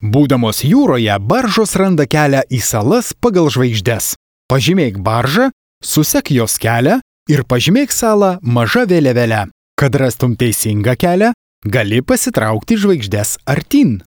Būdamos jūroje, baržos randa kelią į salas pagal žvaigždės. Pažymėk baržą, susek jos kelią ir pažymėk salą maža vėliavėle. Kad rastum teisingą kelią, gali pasitraukti žvaigždės artin.